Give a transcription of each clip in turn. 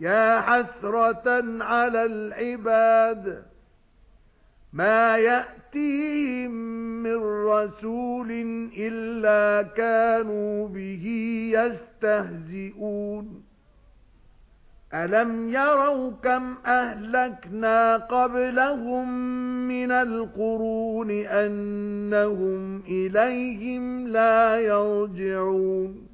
يَا حَسْرَةً عَلَى الْعِبَادِ مَا يَأْتِيهِم مِّن رَّسُولٍ إِلَّا كَانُوا بِهِ يَسْتَهْزِئُونَ. أَلَمْ يَرَوْا كَمْ أَهْلَكْنَا قَبْلَهُم مِّنَ الْقُرُونِ أَنَّهُمْ إِلَيْهِمْ لَا يَرْجِعُونَ؟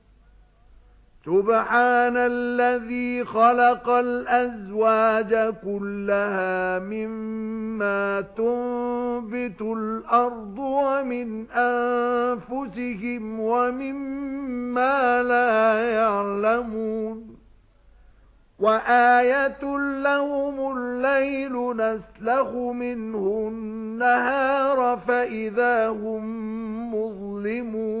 سُبْحَانَ الَّذِي خَلَقَ الْأَزْوَاجَ كُلَّهَا مِمَّا تُنبِتُ الْأَرْضُ وَمِنْ أَنفُسِهِمْ وَمِمَّا لَا يَعْلَمُونَ وَآيَةٌ لَهُمُ اللَّيْلُ نَسْلَخُ مِنْهُ النَّهَارَ فَإِذَا هُمْ مُظْلِمُونَ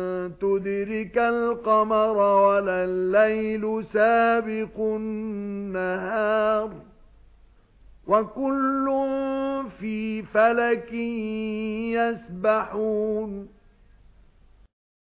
تدرك القمر ولا الليل سابق النهار وكل في فلك يسبحون